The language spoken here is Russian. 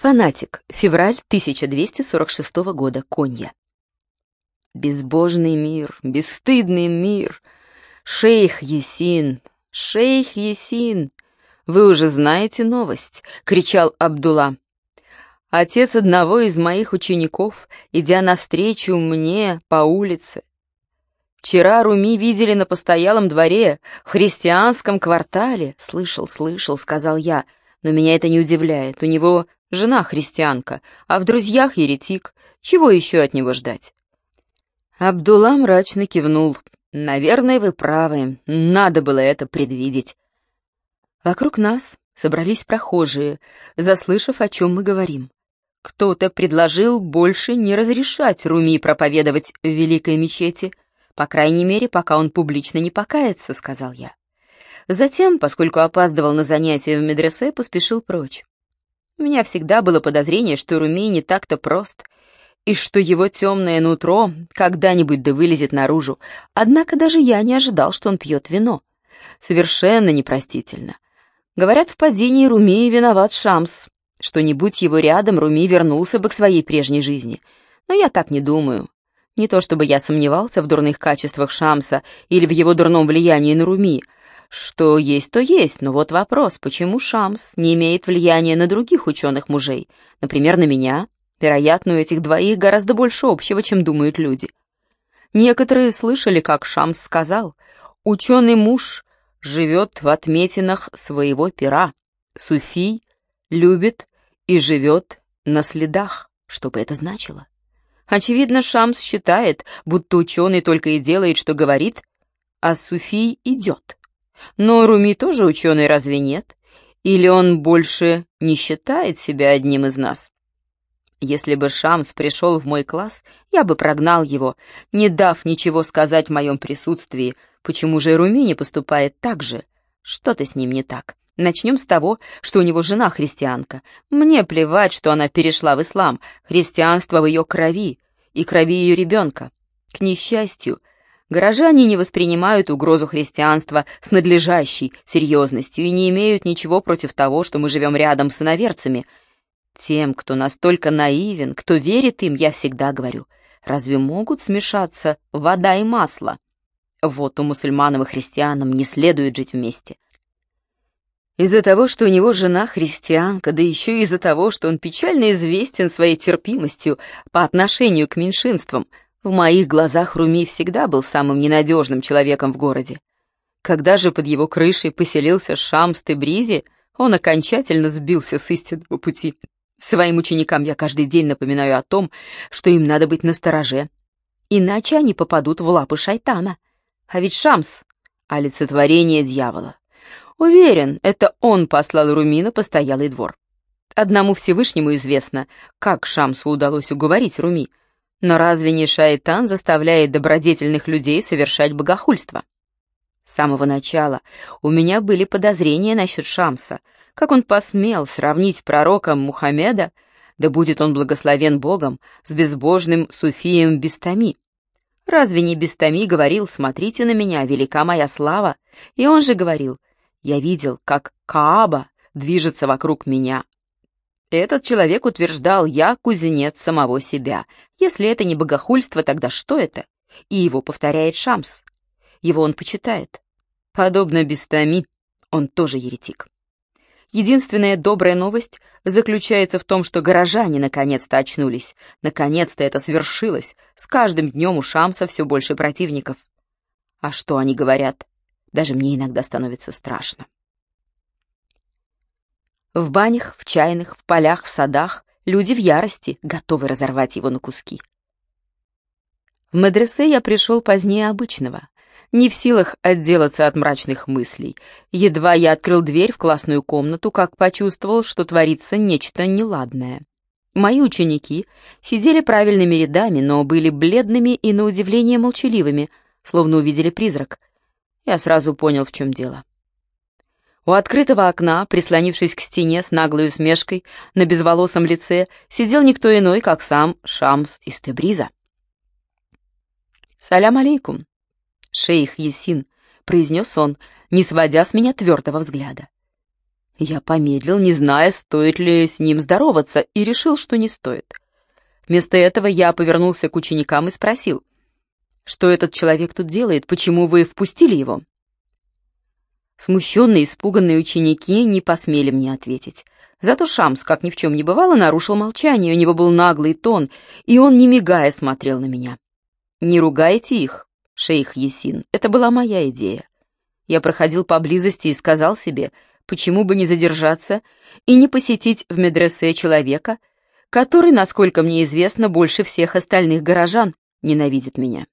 Фанатик. Февраль 1246 года. Конья. Безбожный мир, бесстыдный мир. Шейх Есин, шейх Есин. Вы уже знаете новость, кричал Абдулла. Отец одного из моих учеников, идя навстречу мне по улице. Вчера Руми видели на постоялом дворе, в христианском квартале. Слышал, слышал, сказал я, но меня это не удивляет. У него Жена христианка, а в друзьях еретик. Чего еще от него ждать? Абдулла мрачно кивнул. «Наверное, вы правы. Надо было это предвидеть». Вокруг нас собрались прохожие, заслышав, о чем мы говорим. Кто-то предложил больше не разрешать Руми проповедовать в Великой мечети, по крайней мере, пока он публично не покается, сказал я. Затем, поскольку опаздывал на занятия в медресе, поспешил прочь. У меня всегда было подозрение, что Румей не так-то прост, и что его темное нутро когда-нибудь да вылезет наружу. Однако даже я не ожидал, что он пьет вино. Совершенно непростительно. Говорят, в падении Румии виноват Шамс. Что не будь его рядом, Руми вернулся бы к своей прежней жизни. Но я так не думаю. Не то чтобы я сомневался в дурных качествах Шамса или в его дурном влиянии на Руми, что есть, то есть, но вот вопрос, почему Шамс не имеет влияния на других ученых-мужей, например, на меня? Вероятно, у этих двоих гораздо больше общего, чем думают люди. Некоторые слышали, как Шамс сказал, ученый муж живет в отметинах своего пера, суфий любит и живет на следах, что бы это значило. Очевидно, Шамс считает, будто ученый только и делает, что говорит, а суфий идет. Но Руми тоже ученый, разве нет? Или он больше не считает себя одним из нас? Если бы Шамс пришел в мой класс, я бы прогнал его, не дав ничего сказать в моем присутствии. Почему же Руми не поступает так же? Что-то с ним не так. Начнем с того, что у него жена христианка. Мне плевать, что она перешла в ислам. Христианство в ее крови и крови ее ребенка. К несчастью, Горожане не воспринимают угрозу христианства с надлежащей серьезностью и не имеют ничего против того, что мы живем рядом с иноверцами. Тем, кто настолько наивен, кто верит им, я всегда говорю, разве могут смешаться вода и масло? Вот у мусульманам и христианам не следует жить вместе. Из-за того, что у него жена христианка, да еще из-за того, что он печально известен своей терпимостью по отношению к меньшинствам — в моих глазах Руми всегда был самым ненадежным человеком в городе. Когда же под его крышей поселился Шамс Тебризи, он окончательно сбился с истинного пути. Своим ученикам я каждый день напоминаю о том, что им надо быть настороже, иначе они попадут в лапы шайтана. А ведь Шамс — олицетворение дьявола. Уверен, это он послал Руми на постоялый двор. Одному Всевышнему известно, как Шамсу удалось уговорить Руми — но разве не шайтан заставляет добродетельных людей совершать богохульство? С самого начала у меня были подозрения насчет Шамса, как он посмел сравнить пророка Мухаммеда, да будет он благословен Богом, с безбожным суфием Бестами. Разве не Бестами говорил, смотрите на меня, велика моя слава? И он же говорил, я видел, как Кааба движется вокруг меня, этот человек утверждал, я кузнец самого себя. Если это не богохульство, тогда что это? И его повторяет Шамс. Его он почитает. Подобно Бестами, он тоже еретик. Единственная добрая новость заключается в том, что горожане наконец-то очнулись. Наконец-то это свершилось. С каждым днем у Шамса все больше противников. А что они говорят? Даже мне иногда становится страшно. В банях, в чайных, в полях, в садах люди в ярости, готовы разорвать его на куски. В медресе я пришел позднее обычного, не в силах отделаться от мрачных мыслей. Едва я открыл дверь в классную комнату, как почувствовал, что творится нечто неладное. Мои ученики сидели правильными рядами, но были бледными и, на удивление, молчаливыми, словно увидели призрак. Я сразу понял, в чем дело. У открытого окна, прислонившись к стене с наглой усмешкой, на безволосом лице сидел никто иной, как сам Шамс из Тебриза. «Салям алейкум, шейх Есин», — произнес он, не сводя с меня твердого взгляда. Я помедлил, не зная, стоит ли с ним здороваться, и решил, что не стоит. Вместо этого я повернулся к ученикам и спросил, «Что этот человек тут делает? Почему вы впустили его?» Смущенные, испуганные ученики не посмели мне ответить. Зато Шамс, как ни в чем не бывало, нарушил молчание, у него был наглый тон, и он, не мигая, смотрел на меня. «Не ругайте их, шейх Есин, это была моя идея. Я проходил поблизости и сказал себе, почему бы не задержаться и не посетить в медресе человека, который, насколько мне известно, больше всех остальных горожан ненавидит меня.